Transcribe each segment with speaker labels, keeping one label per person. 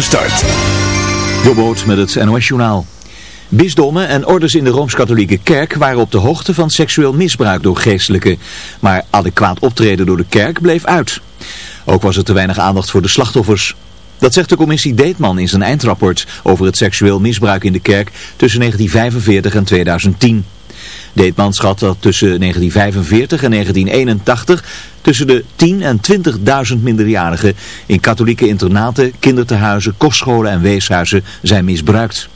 Speaker 1: Start.
Speaker 2: Jobboot met het NOS Journaal. Bisdommen en orders in de Rooms-Katholieke Kerk waren op de hoogte van seksueel misbruik door geestelijken. Maar adequaat optreden door de kerk bleef uit. Ook was er te weinig aandacht voor de slachtoffers. Dat zegt de commissie Deetman in zijn eindrapport over het seksueel misbruik in de kerk tussen 1945 en 2010. Deetman schat dat tussen 1945 en 1981 tussen de 10 en 20.000 minderjarigen in katholieke internaten, kindertehuizen, kostscholen en weeshuizen zijn misbruikt.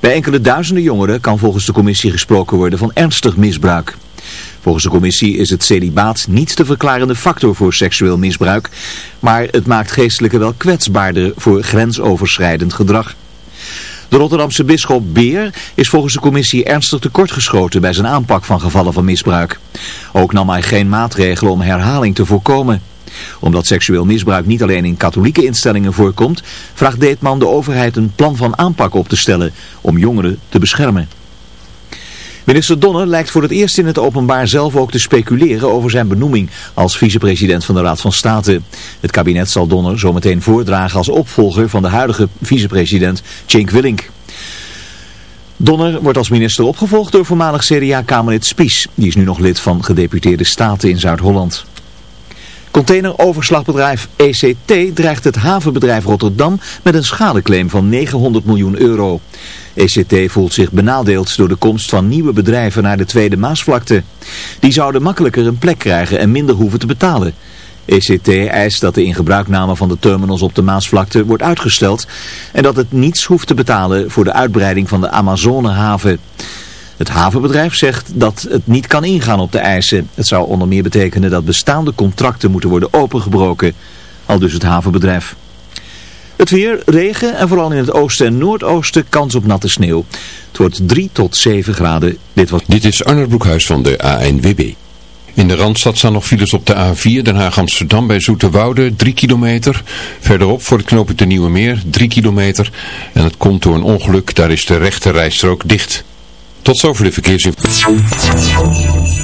Speaker 2: Bij enkele duizenden jongeren kan volgens de commissie gesproken worden van ernstig misbruik. Volgens de commissie is het celibaat niet de verklarende factor voor seksueel misbruik, maar het maakt geestelijke wel kwetsbaarder voor grensoverschrijdend gedrag. De Rotterdamse bisschop Beer is volgens de commissie ernstig tekortgeschoten bij zijn aanpak van gevallen van misbruik. Ook nam hij geen maatregelen om herhaling te voorkomen. Omdat seksueel misbruik niet alleen in katholieke instellingen voorkomt, vraagt Deetman de overheid een plan van aanpak op te stellen om jongeren te beschermen. Minister Donner lijkt voor het eerst in het openbaar zelf ook te speculeren over zijn benoeming als vicepresident van de Raad van State. Het kabinet zal Donner zometeen voordragen als opvolger van de huidige vicepresident Cenk Willink. Donner wordt als minister opgevolgd door voormalig CDA-kamerlid Spies. Die is nu nog lid van gedeputeerde staten in Zuid-Holland. Containeroverslagbedrijf ECT dreigt het havenbedrijf Rotterdam met een schadeclaim van 900 miljoen euro. ECT voelt zich benadeeld door de komst van nieuwe bedrijven naar de Tweede Maasvlakte. Die zouden makkelijker een plek krijgen en minder hoeven te betalen. ECT eist dat de ingebruikname van de terminals op de Maasvlakte wordt uitgesteld en dat het niets hoeft te betalen voor de uitbreiding van de Amazonehaven. Het havenbedrijf zegt dat het niet kan ingaan op de eisen. Het zou onder meer betekenen dat bestaande contracten moeten worden opengebroken. Al dus het havenbedrijf. Het weer, regen en vooral in het oosten en noordoosten kans op natte sneeuw. Het wordt 3 tot 7 graden.
Speaker 3: Dit, was... Dit is Arnold Broekhuis van de ANWB. In de Randstad staan nog files op de A4 Den Haag-Amsterdam bij Zoeterwoude 3 kilometer. Verderop voor het knooppunt de Nieuwe Meer 3 kilometer. En het komt door een ongeluk, daar is de rechte rijstrook dicht. Tot zover de verkeersinformatie.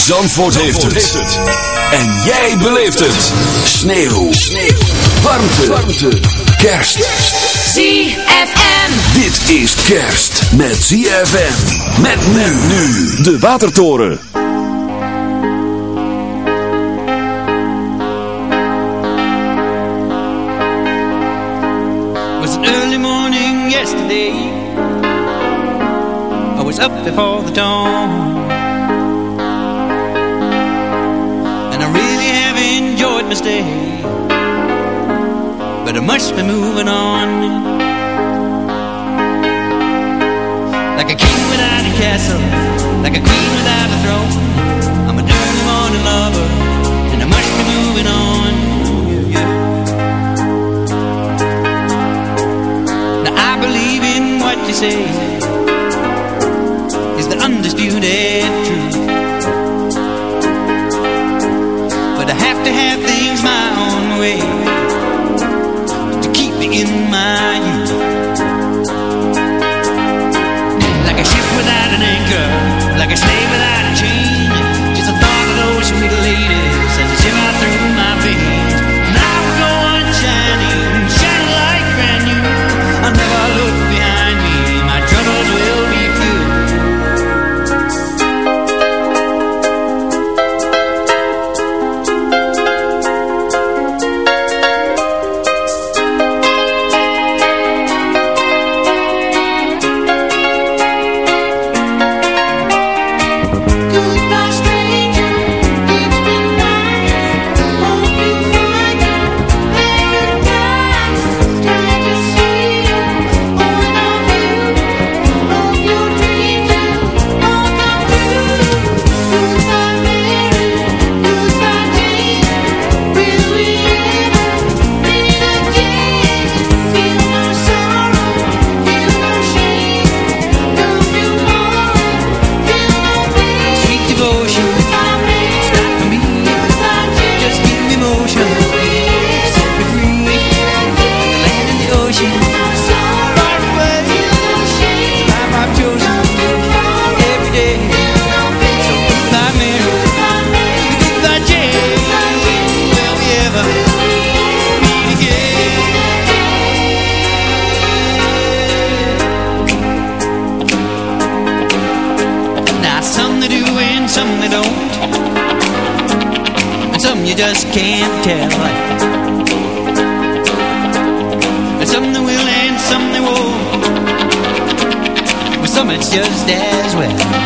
Speaker 4: Zandvoort, heeft, het. En jij beleeft het. Sneeuw. Sneeuw. Warmte. Warmte. Kerst.
Speaker 5: ZFM.
Speaker 4: Dit is kerst met ZFM. Met men nu. De Watertoren.
Speaker 6: It was an early morning yesterday. I was up before the dawn. But I must be moving on. Like a king without a castle Like a queen without a throne. I'm an early morning lover And I must be moving on. Now I believe in what you say. Is the undisputed truth to have things my own way To keep me in my youth. Like a ship without an anchor Like a slave without a chain Just a thought of those sweet ladies Can't tell. And some they will and some they won't But some it's just as well.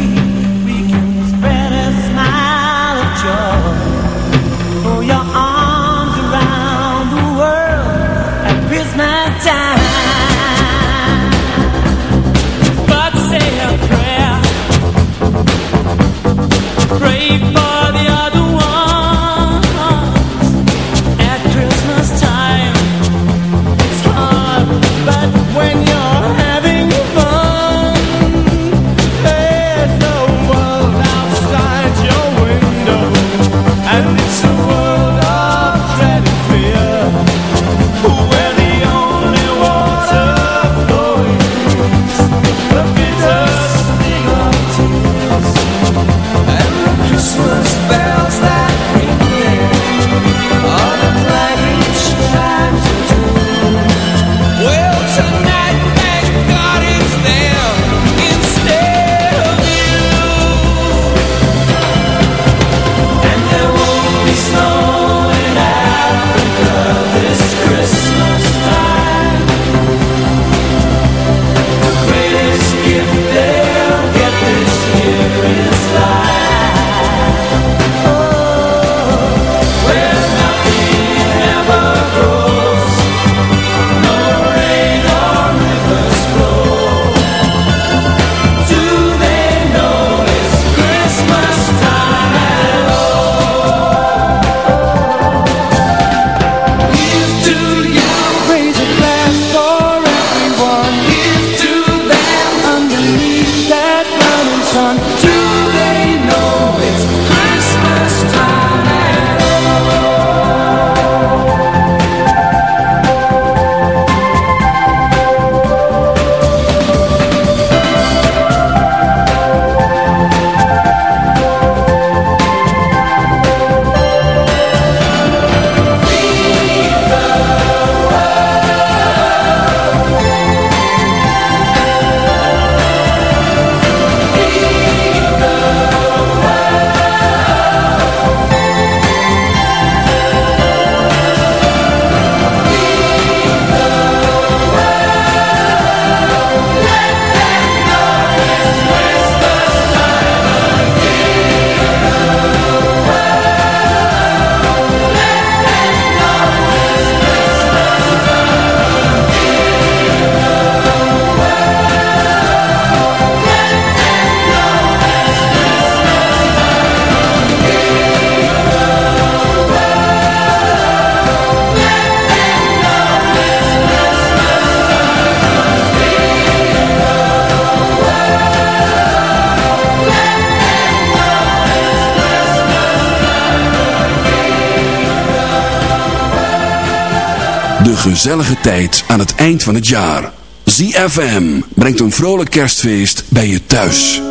Speaker 4: Gezellige tijd aan het eind van het jaar. ZFM brengt een vrolijk kerstfeest bij je thuis.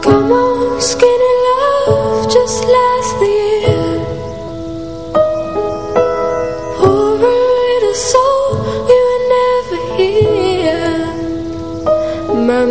Speaker 7: Come on, skinny love, just last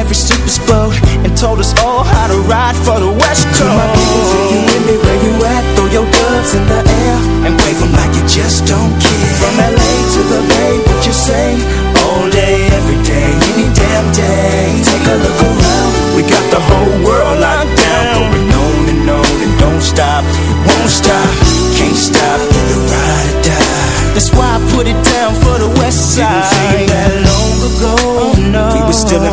Speaker 8: Every super boat, and told us all how to ride for the West Coast. To my people, if you with me, where you at? Throw your gloves in the air and wave them like you just don't care. From LA to the Bay, what you say? All day, every day, any damn day. Take a look around, we got the whole world locked down. Going on and on and don't stop, won't stop, can't stop, either ride or die. That's why I put it down for the West Side. Didn't feel that long ago. Oh, no. We were still in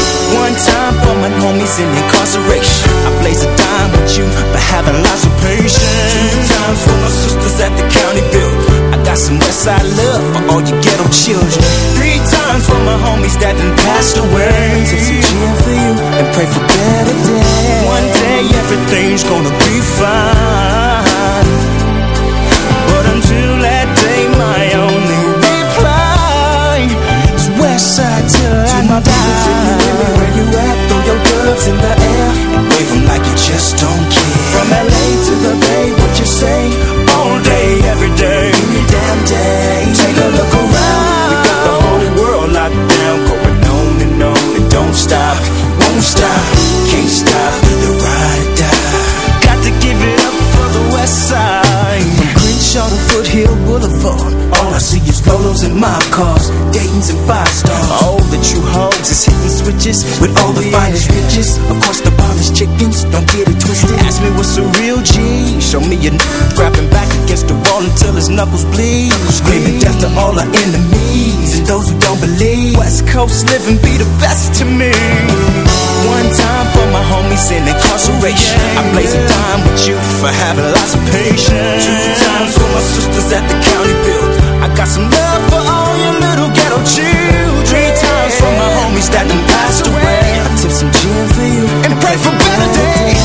Speaker 8: One time for my homies in incarceration. I blaze a dime with you for having lots of patience. Two times for my sisters at the county build. I got some Westside love for all you ghetto children. Three times for my homies that done passed away. Take some gin for you and pray for better days. One day everything's gonna be fine. But until that day, my only reply is Westside till I die. Gloves in the air wave 'em like you just don't care. From LA to the Bay, what you say? All day, every day, any damn day. Take a look around. We got the whole world locked down, going on and on and don't stop, won't stop, can't stop the ride or die. Got to give it up for the West Side. From Crenshaw to Foothill Boulevard, all I see is Rolos and mob cars, Dayton's and five stars. True hoes is hitting switches with all the finest riches. Of course, the finest chickens, don't get it twisted. Ask me what's a real G. Show me a grabbing back against the wall until his knuckles bleed. Screaming death to all our enemies and those who don't believe. West Coast living be the best to me. One time for my homies in incarceration. I blaze a dime with you for having lots of patience. Two times for my sisters at the county build. I got some love for all your little ghetto children. Homies that done passed away. I tip some gin for you and pray for better days.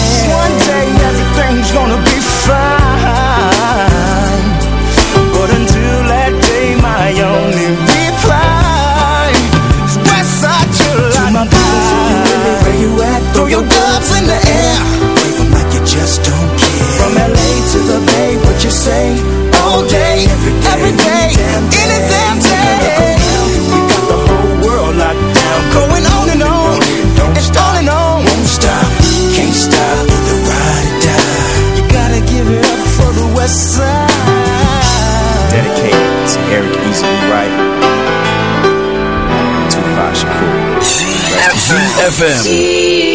Speaker 9: ZFM.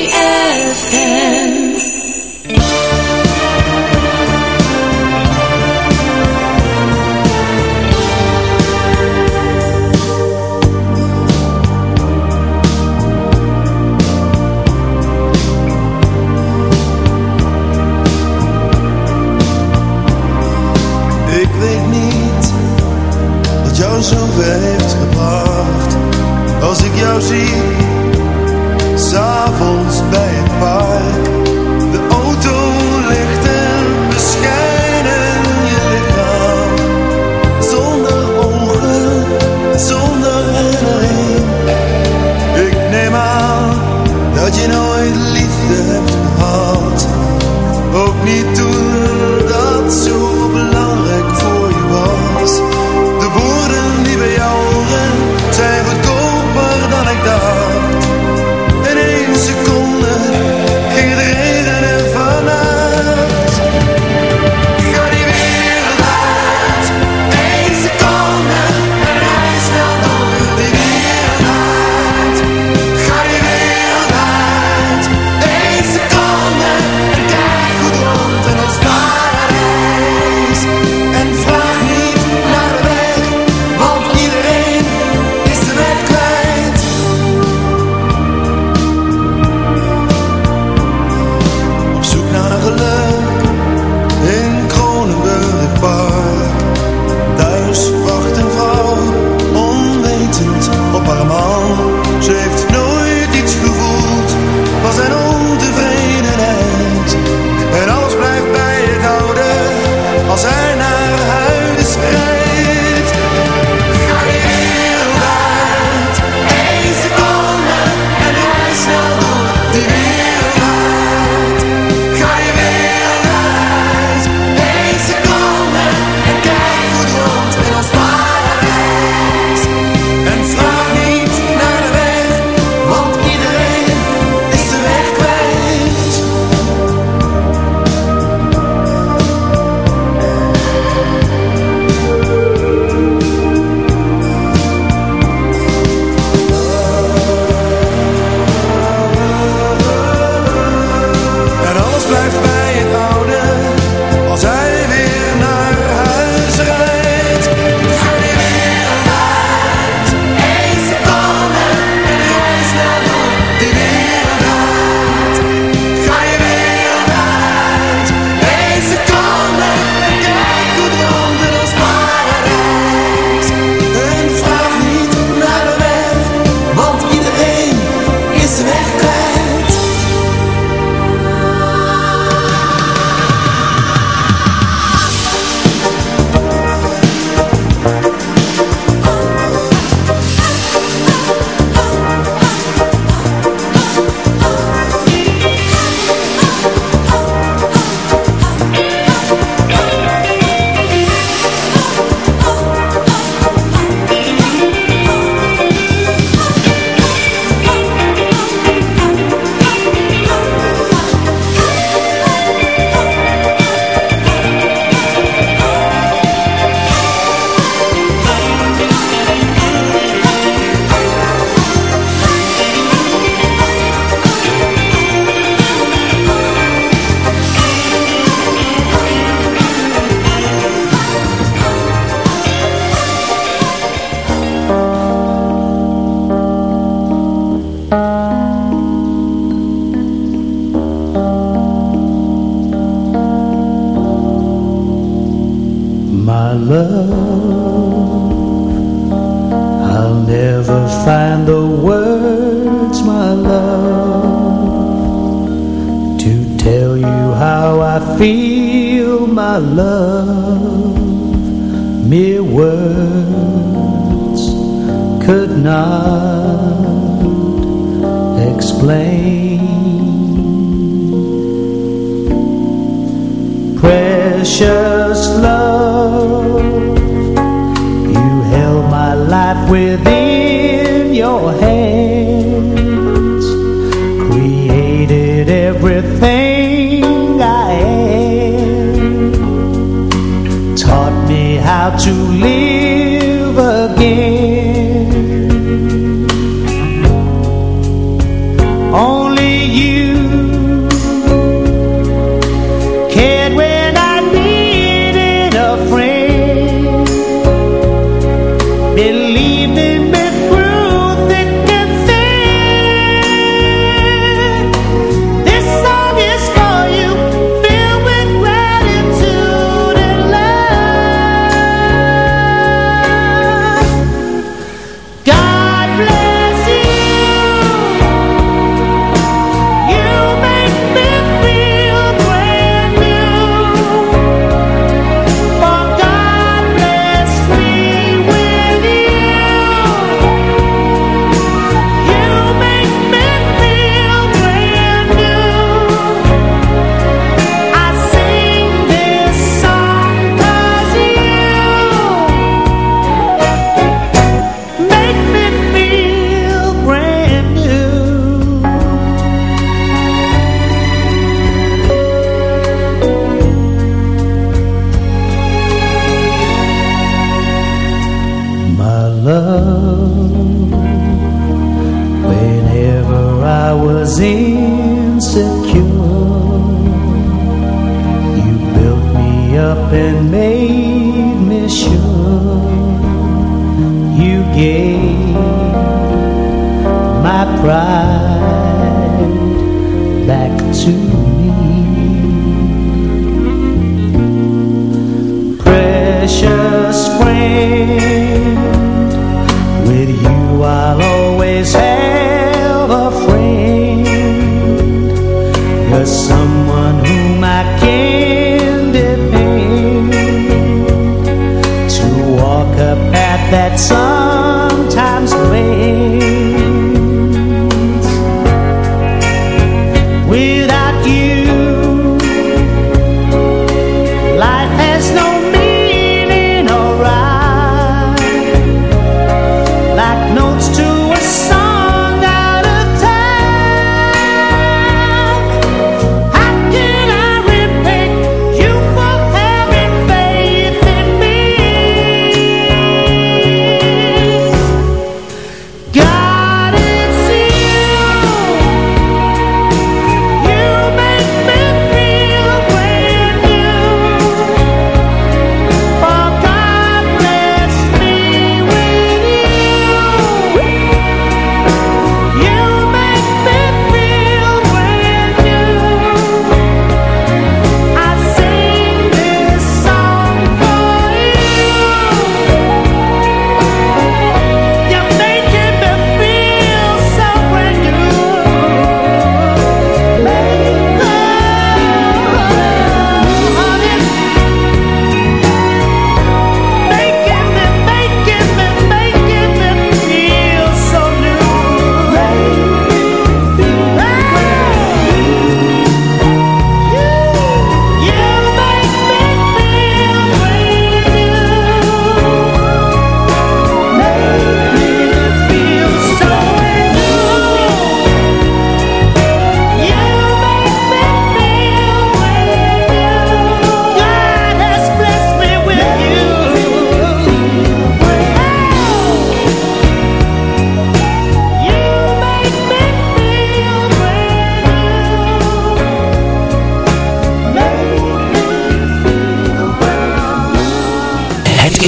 Speaker 9: words could not explain. Precious love, you held my life within. how to live. cry.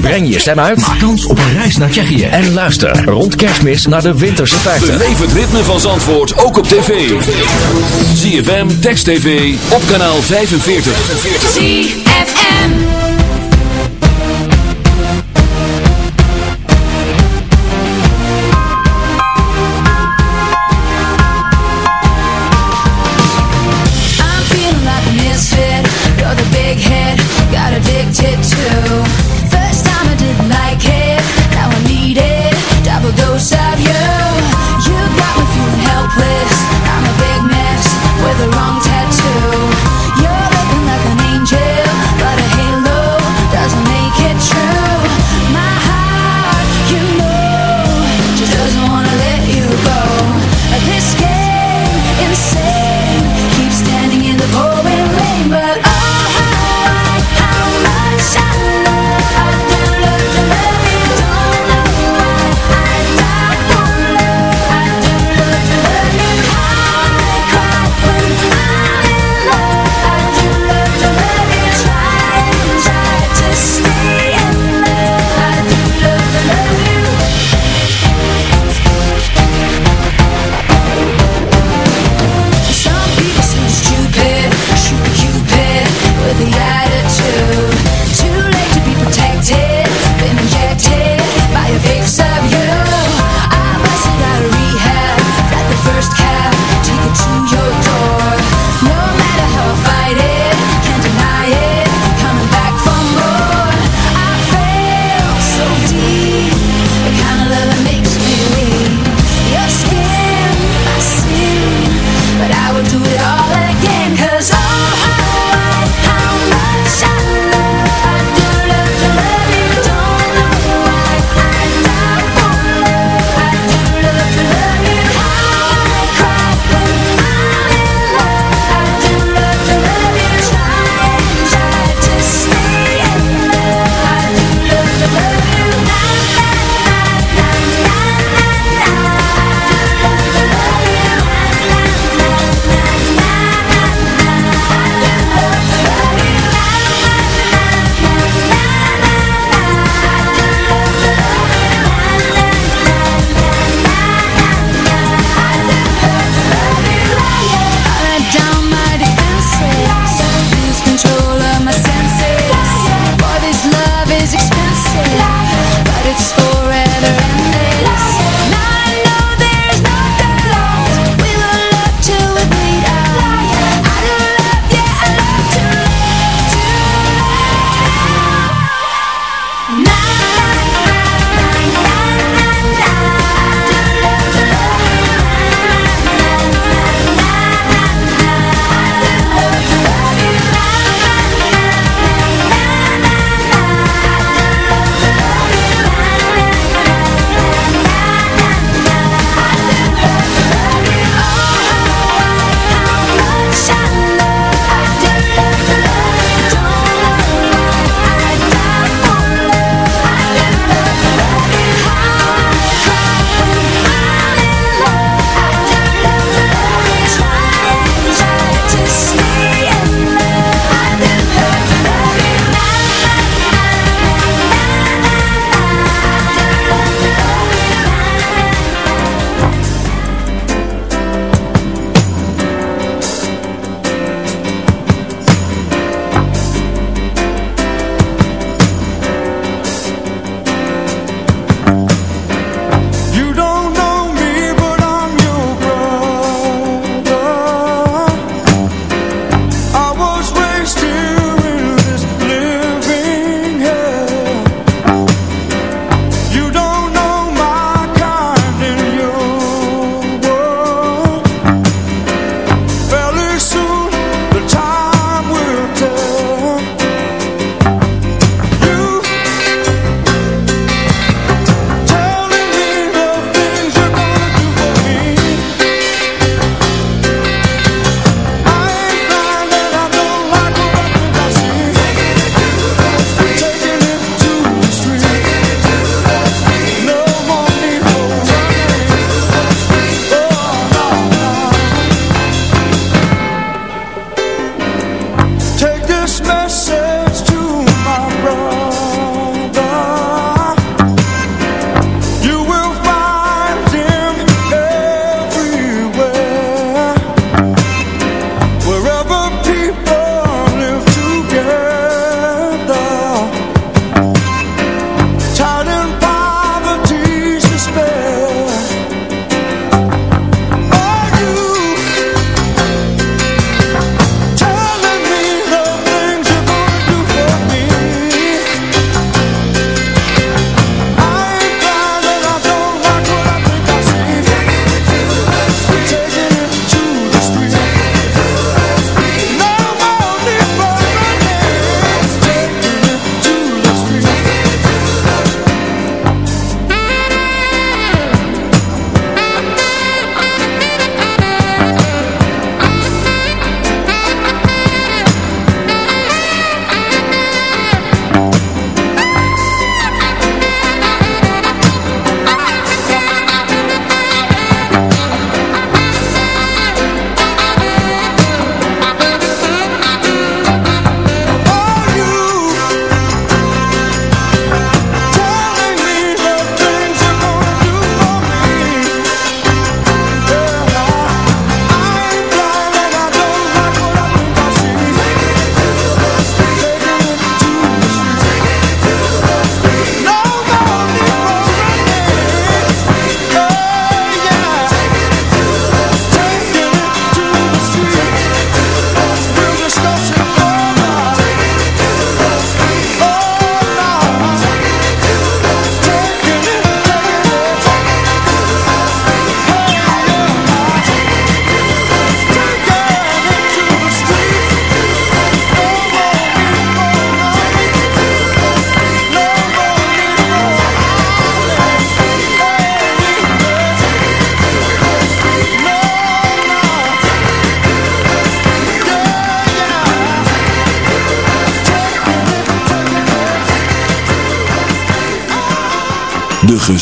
Speaker 10: Breng je stem uit. Maak kans op een reis naar Tsjechië. En luister rond kerstmis naar de winterse Feiten.
Speaker 11: Levert het ritme van Zandvoort ook op tv. ZFM, Text TV, op kanaal 45.
Speaker 12: 45.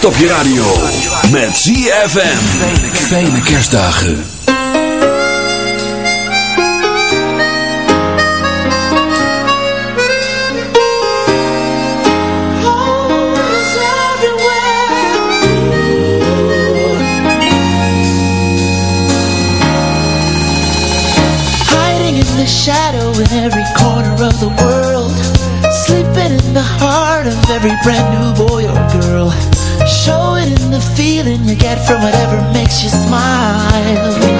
Speaker 4: kerst op je radio. Met ZFM. Fijne, fijne kerstdagen.
Speaker 13: Hiding in the shadow in every corner of the world. Sleeping in the heart of every brand new feeling you get from whatever makes you smile.